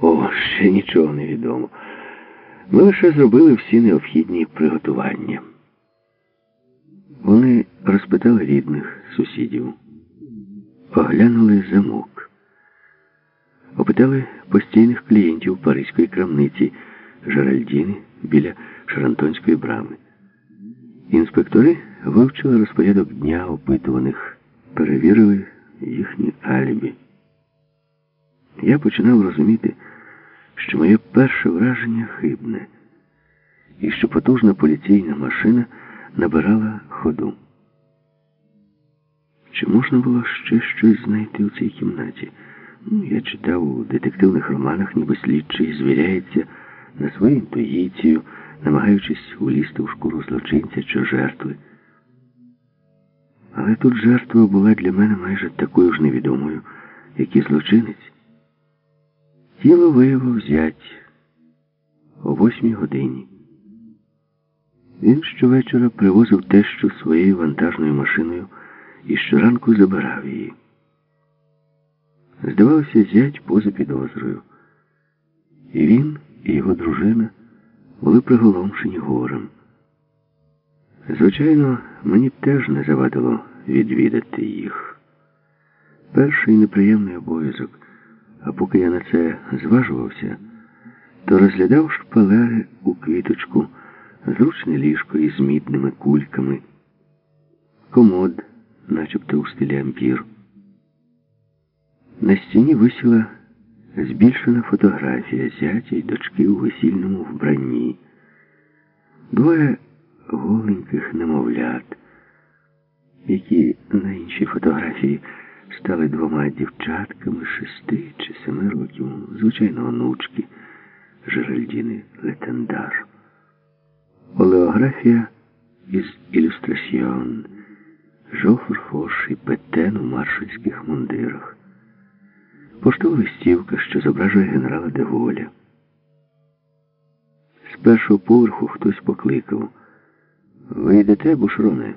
О, ще нічого не відомо. Ми лише зробили всі необхідні приготування. Вони розпитали рідних, сусідів, оглянули замок, опитали постійних клієнтів паризької крамниці Жеральдіни біля Шарантонської брами. Інспектори вивчили розпорядок дня опитуваних, перевірили їхні алібі. Я починав розуміти, що моє перше враження хибне, і що потужна поліційна машина набирала ходу. Чи можна було ще щось знайти у цій кімнаті? Ну, Я читав у детективних романах, ніби слідчий звіряється на свою інтуїцію, намагаючись улізти в шкуру злочинця чи жертви. Але тут жертва була для мене майже такою ж невідомою, як і злочинець. Тіло виявив зять о восьмій годині. Він щовечора привозив тещу своєю вантажною машиною і щоранку забирав її. Здавалося, зять поза підозрою. І він, і його дружина були приголомшені горем. Звичайно, мені теж не завадило відвідати їх. Перший неприємний обов'язок, а поки я на це зважувався, то розглядав шпалери у квіточку, зручне ліжко із мідними кульками, комод, начебто у стилі ампір. На стіні висіла збільшена фотографія зятя й дочки у весільному вбранні. Двоє голеньких немовлят, які на іншій фотографії стали двома дівчатками шести чи семи років, звичайно, онучки Жеральдіни Летендар. Олеографія із ілюстраціон, Жофр Фош і Петен у маршальських мундирах. Поштова листівка, що зображує генерала Деволя. З першого поверху хтось покликав. Ви йдете, бушроне?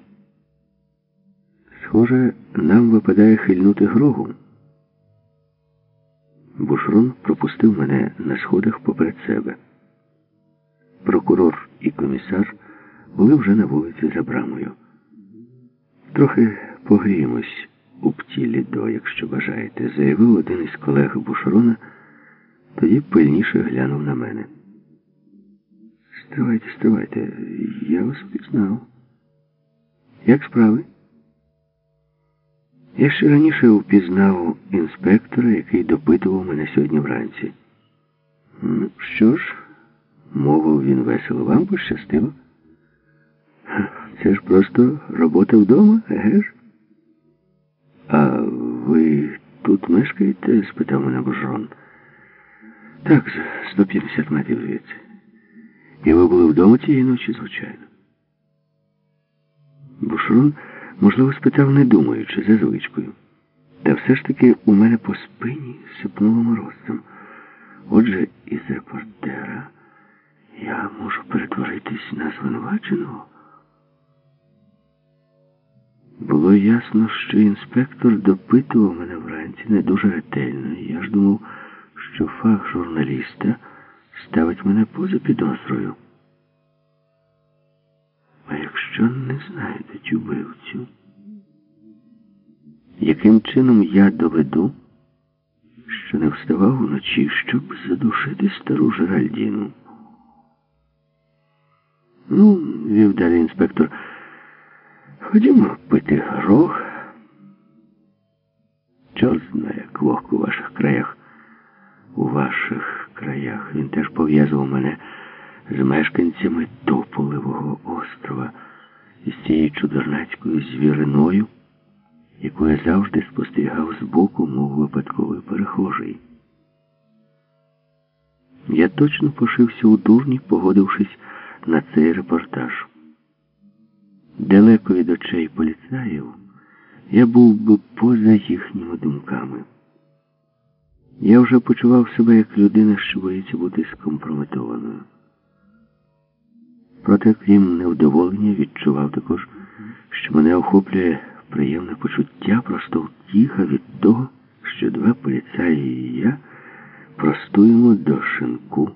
Схоже, нам випадає хильнути грогу. Бушрон пропустив мене на сходах поперед себе. Прокурор і комісар були вже на вулиці за брамою. Трохи погріємось у птілі до, якщо бажаєте, заявив один із колег Бушрона, тоді пильніше глянув на мене. Стривайте, стривайте, я вас впізнав. Як справи? Я ще раніше впізнав інспектора, який допитував мене сьогодні вранці. Ну, що ж, мовив він весело, вам пощастило. Це ж просто робота вдома, еге? А ви тут мешкаєте? спитав мене Божрон. Так, за 150 метрів звідси. І ви були вдома цієї ночі, звичайно. Бушрон, можливо, спитав, не думаючи, за звичкою. Та все ж таки у мене по спині сипнуло морозцем. Отже, із репортера я можу перетворитись на звинуваченого. Було ясно, що інспектор допитував мене вранці не дуже ретельно. Я ж думав, що фах журналіста ставить мене поза підозрою. Якщо не знайдуть убивцю, яким чином я доведу, що не вставав вночі, щоб задушити стару Жеральдіну? Ну, вів далі інспектор, ходімо пити горох. Чорт знає, як вогко у ваших краях. У ваших краях він теж пов'язував мене з мешканцями Тополевого острова і з цією чудернацькою звіриною, яку я завжди спостерігав збоку, мов випадковий перехожий. Я точно пошився у дурні, погодившись на цей репортаж. Далеко від очей поліцаїв я був би поза їхніми думками. Я вже почував себе як людина, що боїться бути скомпрометованою. Проте, крім невдоволення, відчував також, що мене охоплює приємне почуття, просто втіха від того, що два поліцаї і я простуємо до шинку.